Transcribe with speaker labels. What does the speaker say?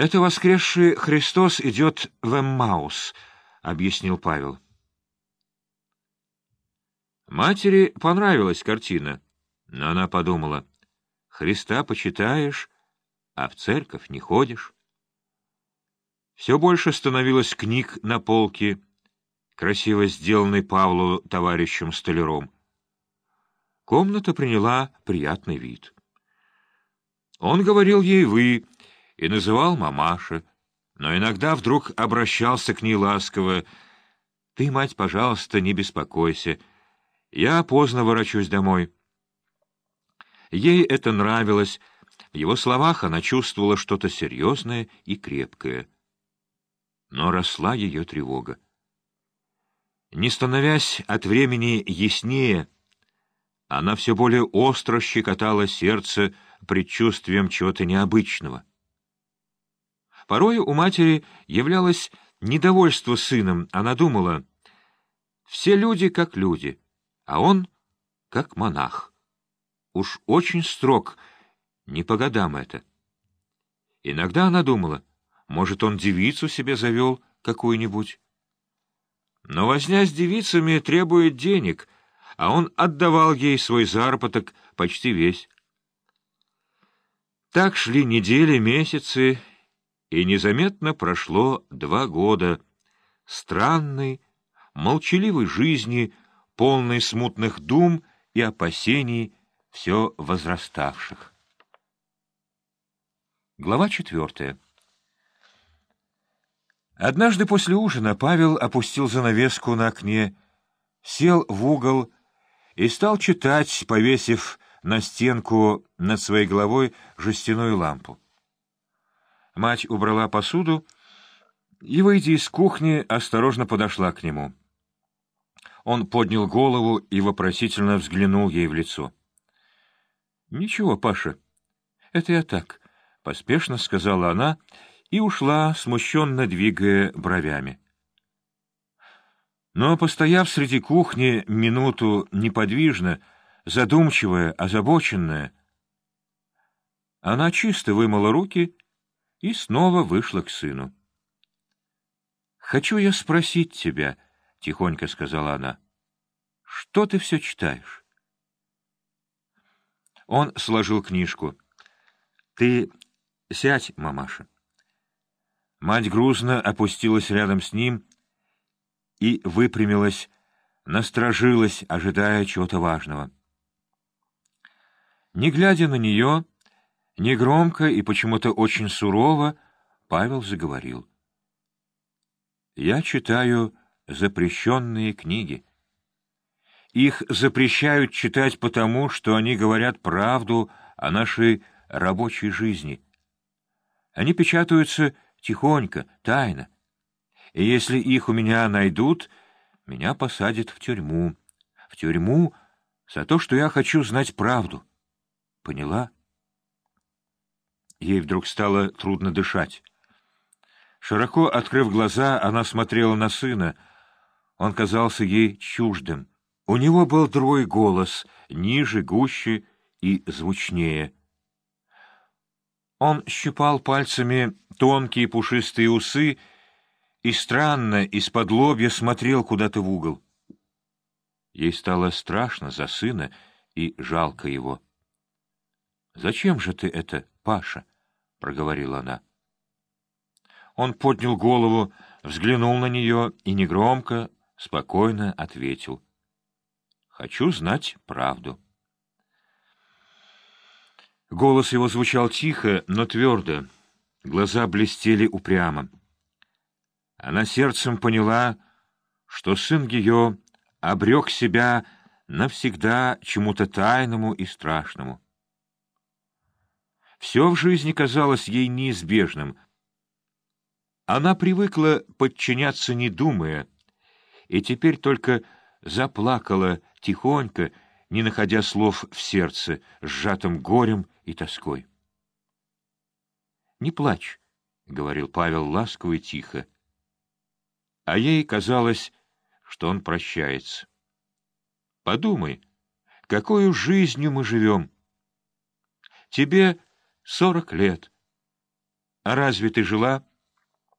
Speaker 1: «Это воскресший Христос идет в Эммаус», — объяснил Павел. Матери понравилась картина, но она подумала, «Христа почитаешь, а в церковь не ходишь». Все больше становилось книг на полке, красиво сделанной Павлу товарищем столяром. Комната приняла приятный вид. Он говорил ей «вы» и называл мамаша, но иногда вдруг обращался к ней ласково. «Ты, мать, пожалуйста, не беспокойся. Я поздно ворочусь домой». Ей это нравилось. В его словах она чувствовала что-то серьезное и крепкое. Но росла ее тревога. Не становясь от времени яснее, она все более остро щекотала сердце предчувствием чего-то необычного. Порой у матери являлось недовольство сыном. Она думала, все люди как люди, а он как монах. Уж очень строг, не по годам это. Иногда она думала, может, он девицу себе завел какую-нибудь. Но возня с девицами требует денег, а он отдавал ей свой заработок почти весь. Так шли недели, месяцы, и незаметно прошло два года странной, молчаливой жизни, полной смутных дум и опасений, все возраставших. Глава четвертая Однажды после ужина Павел опустил занавеску на окне, сел в угол и стал читать, повесив на стенку над своей головой жестяную лампу. Мать убрала посуду и, выйдя из кухни, осторожно подошла к нему. Он поднял голову и вопросительно взглянул ей в лицо. — Ничего, Паша, это я так, — поспешно сказала она и ушла, смущенно двигая бровями. Но, постояв среди кухни минуту неподвижно, задумчивая, озабоченная. Она чисто вымыла руки и снова вышла к сыну. — Хочу я спросить тебя, — тихонько сказала она, — что ты все читаешь? Он сложил книжку. — Ты сядь, мамаша. Мать грузно опустилась рядом с ним и выпрямилась, насторожилась, ожидая чего-то важного. Не глядя на нее, негромко и почему-то очень сурово, Павел заговорил. «Я читаю запрещенные книги. Их запрещают читать потому, что они говорят правду о нашей рабочей жизни. Они печатаются тихонько, тайно. И если их у меня найдут, меня посадят в тюрьму. В тюрьму за то, что я хочу знать правду. Поняла? Ей вдруг стало трудно дышать. Широко открыв глаза, она смотрела на сына. Он казался ей чуждым. У него был другой голос, ниже, гуще и звучнее. Он щипал пальцами тонкие пушистые усы и странно из-под лобья смотрел куда-то в угол. Ей стало страшно за сына и жалко его. «Зачем же ты это, Паша?» — проговорила она. Он поднял голову, взглянул на нее и негромко, спокойно ответил. «Хочу знать правду». Голос его звучал тихо, но твердо. Глаза блестели упрямо. Она сердцем поняла, что сын ее обрек себя навсегда чему-то тайному и страшному. Все в жизни казалось ей неизбежным. Она привыкла подчиняться, не думая, и теперь только заплакала тихонько, не находя слов в сердце, сжатым горем и тоской. — Не плачь, — говорил Павел ласково и тихо. А ей казалось, что он прощается. — Подумай, какую жизнью мы живем. Тебе сорок лет, «А разве ты жила